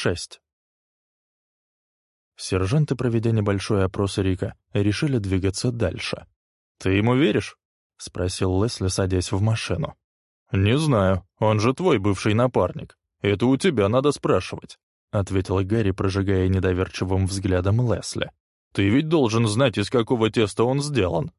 6. Сержанты, проведя небольшой опрос Рика, решили двигаться дальше. «Ты ему веришь?» — спросил Лесли, садясь в машину. «Не знаю, он же твой бывший напарник. Это у тебя надо спрашивать», — ответил Гарри, прожигая недоверчивым взглядом Лесли. «Ты ведь должен знать, из какого теста он сделан».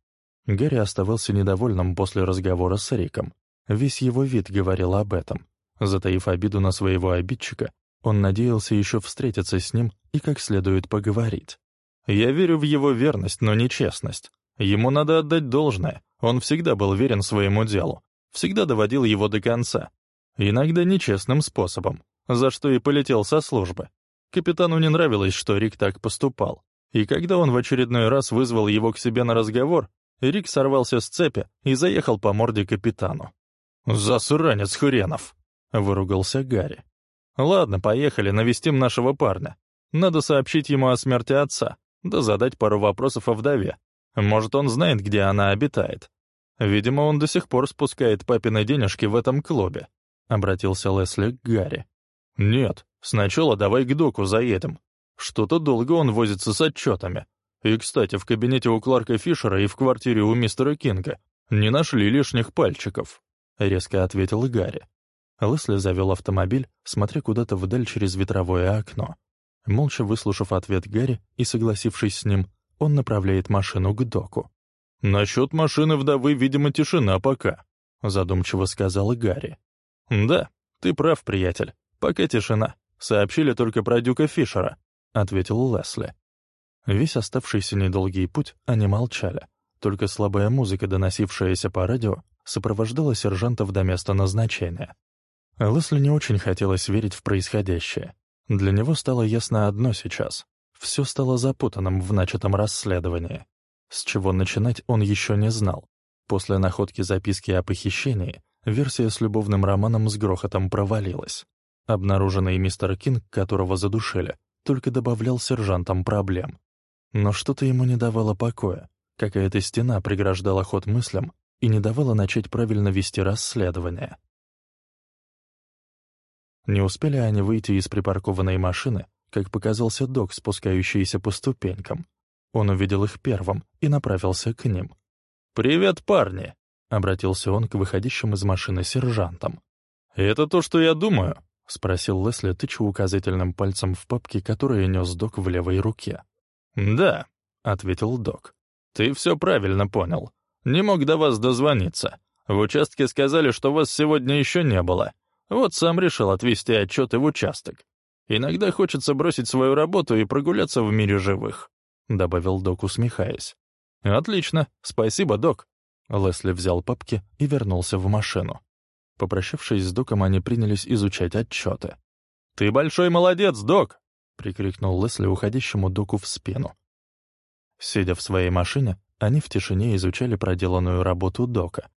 Гарри оставался недовольным после разговора с Риком. Весь его вид говорил об этом. Затаив обиду на своего обидчика, он надеялся еще встретиться с ним и как следует поговорить. «Я верю в его верность, но не честность. Ему надо отдать должное. Он всегда был верен своему делу всегда доводил его до конца. Иногда нечестным способом, за что и полетел со службы. Капитану не нравилось, что Рик так поступал. И когда он в очередной раз вызвал его к себе на разговор, Рик сорвался с цепи и заехал по морде капитану. «Засранец хренов!» — выругался Гарри. «Ладно, поехали, навестим нашего парня. Надо сообщить ему о смерти отца, да задать пару вопросов о вдове. Может, он знает, где она обитает. Видимо, он до сих пор спускает папины денежки в этом клубе», — обратился Лесли к Гарри. «Нет, сначала давай к доку заедем. Что-то долго он возится с отчетами. И, кстати, в кабинете у Кларка Фишера и в квартире у мистера Кинга не нашли лишних пальчиков», — резко ответил Гарри. Лесли завел автомобиль, смотря куда-то вдаль через ветровое окно. Молча выслушав ответ Гарри и согласившись с ним, он направляет машину к доку. «Насчет машины вдовы, видимо, тишина пока», — задумчиво сказал Гарри. «Да, ты прав, приятель. Пока тишина. Сообщили только про Дюка Фишера», — ответил Лесли. Весь оставшийся недолгий путь они молчали. Только слабая музыка, доносившаяся по радио, сопровождала сержантов до места назначения. Лесли не очень хотелось верить в происходящее. Для него стало ясно одно сейчас. Все стало запутанным в начатом расследовании. С чего начинать он еще не знал. После находки записки о похищении версия с любовным романом с грохотом провалилась. Обнаруженный мистер Кинг, которого задушили, только добавлял сержантам проблем. Но что-то ему не давало покоя. Какая-то стена преграждала ход мыслям и не давала начать правильно вести расследование. Не успели они выйти из припаркованной машины, как показался док, спускающийся по ступенькам. Он увидел их первым и направился к ним. «Привет, парни!» — обратился он к выходящим из машины сержантам. «Это то, что я думаю?» — спросил Лесли, тыча указательным пальцем в папке, которую нес док в левой руке. «Да», — ответил док. «Ты все правильно понял. Не мог до вас дозвониться. В участке сказали, что вас сегодня еще не было. Вот сам решил отвезти отчеты в участок. Иногда хочется бросить свою работу и прогуляться в мире живых. — добавил док, усмехаясь. «Отлично, спасибо, док». Лесли взял папки и вернулся в машину. Попрощавшись с доком, они принялись изучать отчеты. «Ты большой молодец, док!» — прикрикнул Лесли уходящему доку в спину. Сидя в своей машине, они в тишине изучали проделанную работу дока.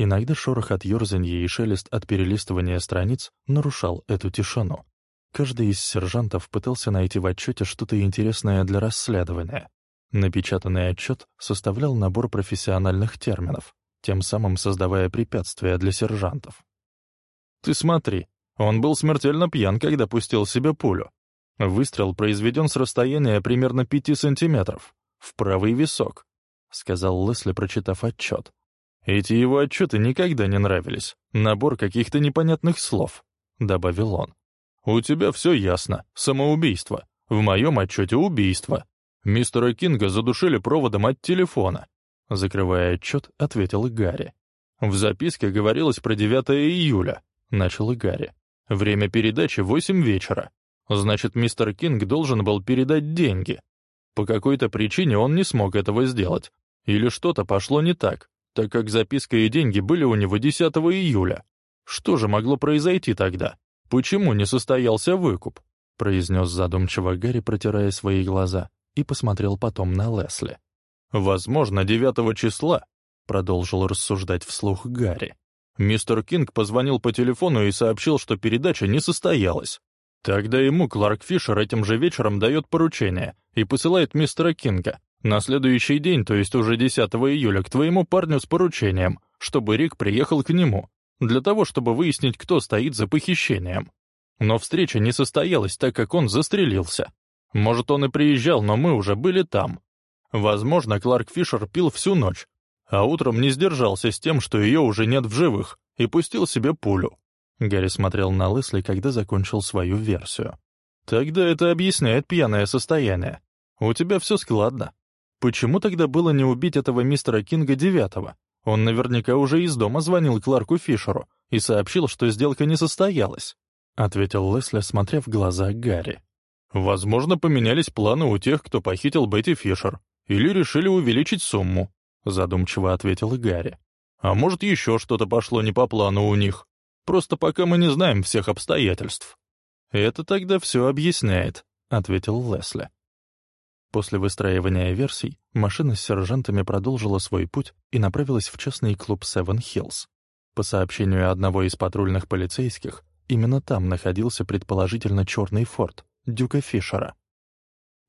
Иногда шорох от ёрзанья и шелест от перелистывания страниц нарушал эту тишину. Каждый из сержантов пытался найти в отчете что-то интересное для расследования. Напечатанный отчет составлял набор профессиональных терминов, тем самым создавая препятствия для сержантов. «Ты смотри, он был смертельно пьян, когда пустил себе пулю. Выстрел произведен с расстояния примерно пяти сантиметров, в правый висок», — сказал Лесли, прочитав отчет. «Эти его отчеты никогда не нравились. Набор каких-то непонятных слов», — добавил он. «У тебя все ясно. Самоубийство. В моем отчете убийство. Мистера Кинга задушили проводом от телефона». Закрывая отчет, ответил Гарри. «В записке говорилось про 9 июля», — начал Гарри. «Время передачи — 8 вечера. Значит, мистер Кинг должен был передать деньги. По какой-то причине он не смог этого сделать. Или что-то пошло не так, так как записка и деньги были у него 10 июля. Что же могло произойти тогда? «Почему не состоялся выкуп?» — произнес задумчиво Гарри, протирая свои глаза, и посмотрел потом на Лесли. «Возможно, девятого числа», — продолжил рассуждать вслух Гарри. Мистер Кинг позвонил по телефону и сообщил, что передача не состоялась. Тогда ему Кларк Фишер этим же вечером дает поручение и посылает мистера Кинга на следующий день, то есть уже 10 июля, к твоему парню с поручением, чтобы Рик приехал к нему для того, чтобы выяснить, кто стоит за похищением. Но встреча не состоялась, так как он застрелился. Может, он и приезжал, но мы уже были там. Возможно, Кларк Фишер пил всю ночь, а утром не сдержался с тем, что ее уже нет в живых, и пустил себе пулю. Гарри смотрел на Лесли, когда закончил свою версию. «Тогда это объясняет пьяное состояние. У тебя все складно. Почему тогда было не убить этого мистера Кинга девятого? Он наверняка уже из дома звонил Кларку Фишеру и сообщил, что сделка не состоялась», — ответил Лесли, смотря в глаза Гарри. «Возможно, поменялись планы у тех, кто похитил Бетти Фишер, или решили увеличить сумму», — задумчиво ответил Гарри. «А может, еще что-то пошло не по плану у них. Просто пока мы не знаем всех обстоятельств». «Это тогда все объясняет», — ответил Лесли. После выстраивания версий машина с сержантами продолжила свой путь и направилась в частный клуб Seven Hills. По сообщению одного из патрульных полицейских, именно там находился предположительно черный форт Дюка Фишера.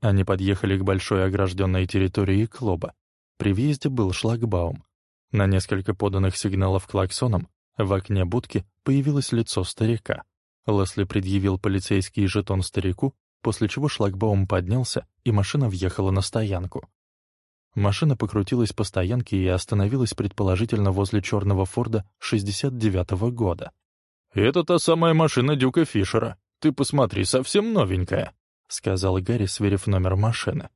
Они подъехали к большой огражденной территории клуба. При въезде был шлагбаум. На несколько поданных сигналов клаксоном в окне будки появилось лицо старика. Лесли предъявил полицейский жетон старику, после чего шлагбаум поднялся, и машина въехала на стоянку. Машина покрутилась по стоянке и остановилась предположительно возле черного Форда 69-го года. «Это та самая машина Дюка Фишера. Ты посмотри, совсем новенькая», — сказал Гарри, сверив номер машины.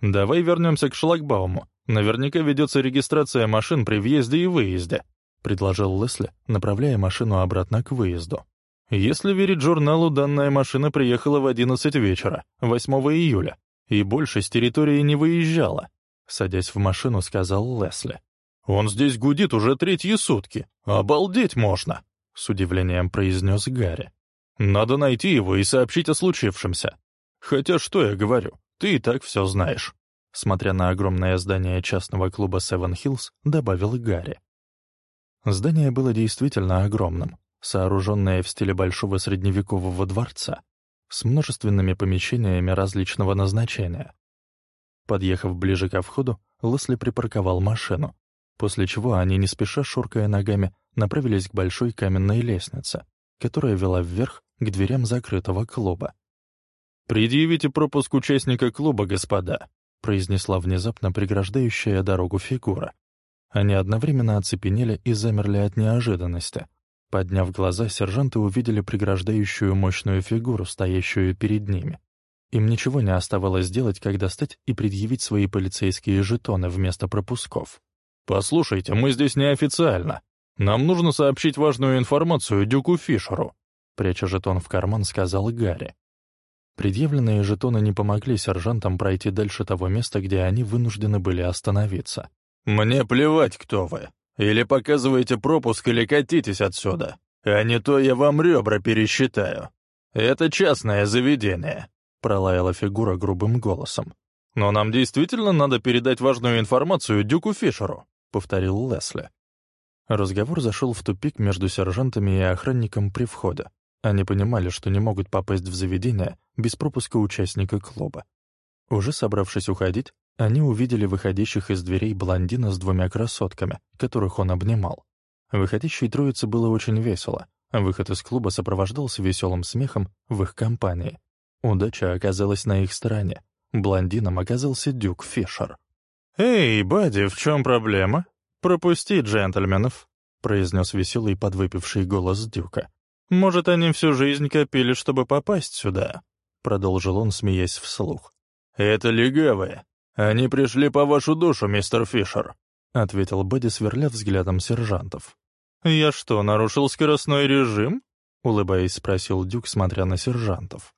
«Давай вернемся к шлагбауму. Наверняка ведется регистрация машин при въезде и выезде», — предложил Лесли, направляя машину обратно к выезду. Если верить журналу, данная машина приехала в 11 вечера, 8 июля, и больше с территории не выезжала. Садясь в машину, сказал Лесли. «Он здесь гудит уже третьи сутки. Обалдеть можно!» — с удивлением произнес Гарри. «Надо найти его и сообщить о случившемся. Хотя что я говорю, ты и так все знаешь». Смотря на огромное здание частного клуба Seven Hills, добавил Гарри. Здание было действительно огромным, сооруженное в стиле большого средневекового дворца, с множественными помещениями различного назначения. Подъехав ближе ко входу, Лесли припарковал машину, после чего они, не спеша шуркая ногами, направились к большой каменной лестнице, которая вела вверх к дверям закрытого клуба. «Предъявите пропуск участника клуба, господа», произнесла внезапно преграждающая дорогу фигура. Они одновременно оцепенели и замерли от неожиданности, Подняв глаза, сержанты увидели преграждающую мощную фигуру, стоящую перед ними. Им ничего не оставалось делать, как достать и предъявить свои полицейские жетоны вместо пропусков. «Послушайте, мы здесь неофициально. Нам нужно сообщить важную информацию Дюку Фишеру», пряча жетон в карман, сказал Гарри. Предъявленные жетоны не помогли сержантам пройти дальше того места, где они вынуждены были остановиться. «Мне плевать, кто вы. Или показываете пропуск, или катитесь отсюда. А не то я вам ребра пересчитаю. Это частное заведение», — пролаяла фигура грубым голосом. «Но нам действительно надо передать важную информацию Дюку Фишеру», — повторил Лесли. Разговор зашел в тупик между сержантами и охранником при входе. Они понимали, что не могут попасть в заведение без пропуска участника клуба. Уже собравшись уходить, они увидели выходящих из дверей блондина с двумя красотками, которых он обнимал. Выходящей троице было очень весело, выход из клуба сопровождался веселым смехом в их компании. Удача оказалась на их стороне. Блондином оказался Дюк Фишер. «Эй, Бадди, в чем проблема? Пропусти джентльменов», — произнес веселый подвыпивший голос Дюка. «Может, они всю жизнь копили, чтобы попасть сюда?» — продолжил он, смеясь вслух. «Это легавые. Они пришли по вашу душу, мистер Фишер», — ответил Бэдди, сверля взглядом сержантов. «Я что, нарушил скоростной режим?» — улыбаясь, спросил Дюк, смотря на сержантов.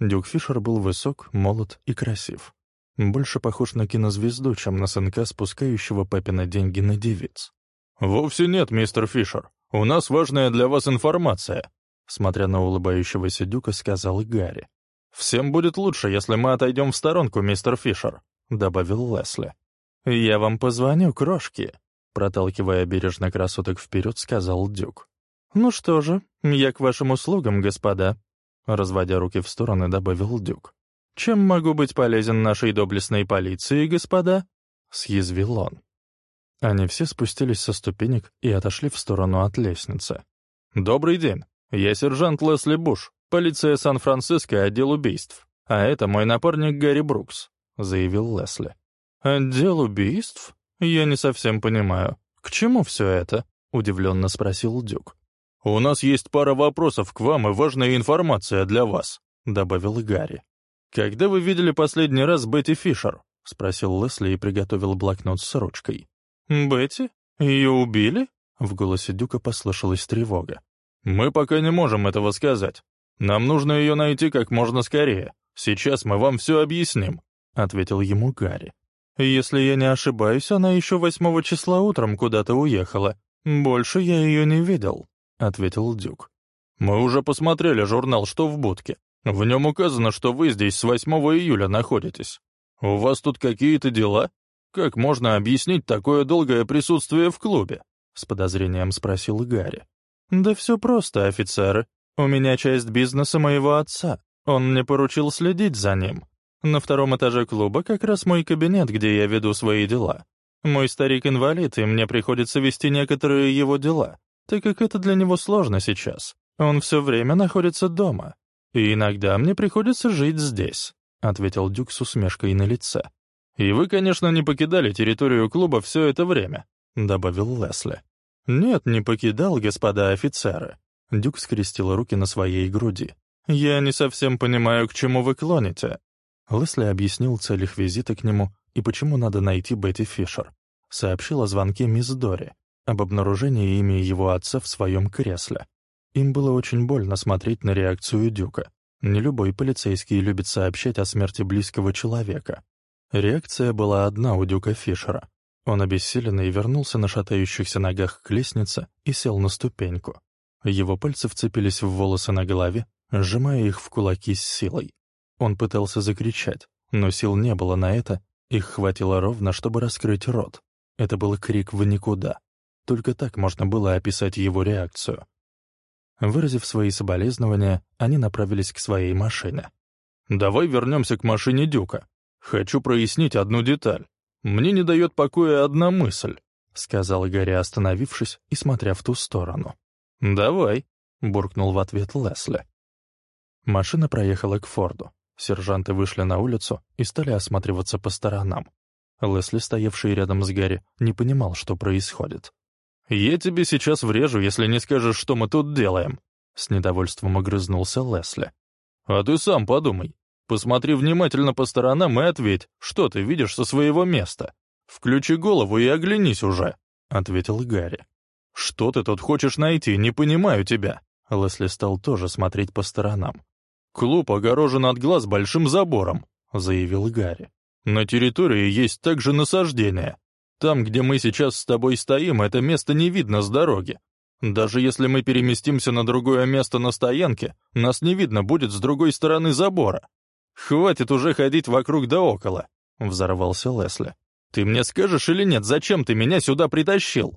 Дюк Фишер был высок, молод и красив. Больше похож на кинозвезду, чем на сынка, спускающего папина деньги на девиц. «Вовсе нет, мистер Фишер. У нас важная для вас информация», — смотря на улыбающегося Дюка, сказал Гарри. «Всем будет лучше, если мы отойдем в сторонку, мистер Фишер», — добавил Лесли. «Я вам позвоню, крошки», — проталкивая бережно красоток вперед, сказал Дюк. «Ну что же, я к вашим услугам, господа», — разводя руки в стороны, добавил Дюк. «Чем могу быть полезен нашей доблестной полиции, господа?» — съязвил он. Они все спустились со ступенек и отошли в сторону от лестницы. «Добрый день, я сержант Лесли Буш», Полиция Сан-Франциско, отдел убийств. А это мой напарник Гарри Брукс», — заявил Лесли. «Отдел убийств? Я не совсем понимаю. К чему все это?» — удивленно спросил Дюк. «У нас есть пара вопросов к вам и важная информация для вас», — добавил Гарри. «Когда вы видели последний раз Бетти Фишер?» — спросил Лесли и приготовил блокнот с ручкой. «Бетти? Ее убили?» — в голосе Дюка послышалась тревога. «Мы пока не можем этого сказать. Нам нужно ее найти как можно скорее. Сейчас мы вам все объясним», — ответил ему Гарри. «Если я не ошибаюсь, она еще восьмого числа утром куда-то уехала. Больше я ее не видел», — ответил Дюк. «Мы уже посмотрели журнал «Что в будке». В нем указано, что вы здесь с 8 июля находитесь. У вас тут какие-то дела? Как можно объяснить такое долгое присутствие в клубе?» — с подозрением спросил Гарри. «Да все просто, офицеры. У меня часть бизнеса моего отца. Он мне поручил следить за ним. На втором этаже клуба как раз мой кабинет, где я веду свои дела. Мой старик инвалид, и мне приходится вести некоторые его дела, так как это для него сложно сейчас. Он все время находится дома. И иногда мне приходится жить здесь», — ответил Дюк с усмешкой на лице. «И вы, конечно, не покидали территорию клуба все это время», — добавил Лесли. «Нет, не покидал, господа офицеры. Дюк скрестил руки на своей груди. «Я не совсем понимаю, к чему вы клоните». Лесли объяснил цель их визита к нему и почему надо найти Бетти Фишер. Сообщил о звонке мисс Дори, об обнаружении ими его отца в своем кресле. Им было очень больно смотреть на реакцию Дюка. Не любой полицейский любит сообщать о смерти близкого человека. Реакция была одна у Дюка Фишера. Он обессиленный вернулся на шатающихся ногах к лестнице и сел на ступеньку. Его пальцы вцепились в волосы на голове, сжимая их в кулаки с силой. Он пытался закричать, но сил не было на это, их хватило ровно, чтобы раскрыть рот. Это был крик в никуда. Только так можно было описать его реакцию. Выразив свои соболезнования, они направились к своей машине. «Давай вернемся к машине Дюка. Хочу прояснить одну деталь. Мне не дает покоя одна мысль», — сказал Гарри, остановившись и смотря в ту сторону. «Давай», — буркнул в ответ Лесли. Машина проехала к Форду. Сержанты вышли на улицу и стали осматриваться по сторонам. Лесли, стоявший рядом с Гарри, не понимал, что происходит. «Я тебе сейчас врежу, если не скажешь, что мы тут делаем», — с недовольством огрызнулся Лесли. «А ты сам подумай. Посмотри внимательно по сторонам и ответь, что ты видишь со своего места. Включи голову и оглянись уже», — ответил Гарри. «Что ты тут хочешь найти? Не понимаю тебя». Лесли стал тоже смотреть по сторонам. «Клуб огорожен от глаз большим забором», — заявил Гарри. «На территории есть также насаждение. Там, где мы сейчас с тобой стоим, это место не видно с дороги. Даже если мы переместимся на другое место на стоянке, нас не видно будет с другой стороны забора. Хватит уже ходить вокруг да около», — взорвался Лесли. «Ты мне скажешь или нет, зачем ты меня сюда притащил?»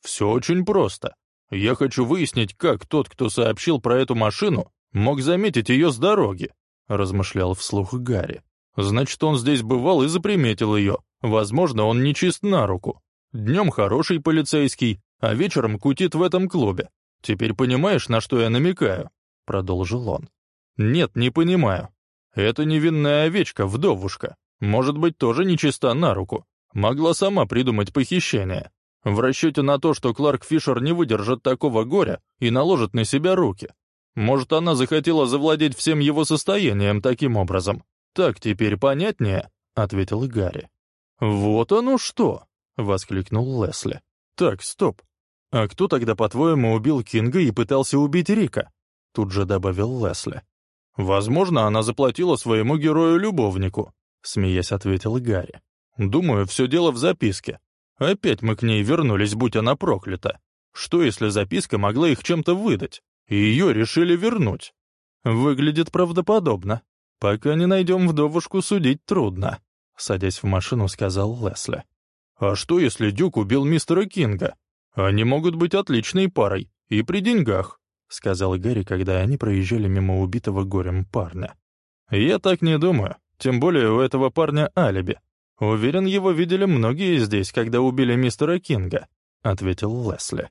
Все очень просто. Я хочу выяснить, как тот, кто сообщил про эту машину, мог заметить ее с дороги, размышлял вслух Гарри. Значит, он здесь бывал и заприметил ее. Возможно, он не чист на руку. Днем хороший полицейский, а вечером кутит в этом клубе. Теперь понимаешь, на что я намекаю?» Продолжил он. «Нет, не понимаю. Это невинная овечка, вдовушка. Может быть, тоже нечиста на руку. Могла сама придумать похищение. В расчете на то, что Кларк Фишер не выдержит такого горя и наложит на себя руки. Может, она захотела завладеть всем его состоянием таким образом. Так теперь понятнее, — ответил Гарри. «Вот оно что!» — воскликнул Лесли. «Так, стоп. А кто тогда, по-твоему, убил Кинга и пытался убить Рика?» Тут же добавил Лесли. «Возможно, она заплатила своему герою-любовнику», — смеясь ответил Гарри. «Думаю, все дело в записке. Опять мы к ней вернулись, будь она проклята. Что, если записка могла их чем-то выдать, и ее решили вернуть? Выглядит правдоподобно. Пока не найдем вдовушку, судить трудно», — садясь в машину, сказал Лесли. «А что, если Дюк убил мистера Кинга? Они могут быть отличной парой, и при деньгах», — сказал Гарри, когда они проезжали мимо убитого горем парня. «Я так не думаю, тем более у этого парня алиби. «Уверен, его видели многие здесь, когда убили мистера Кинга», — ответил Лесли.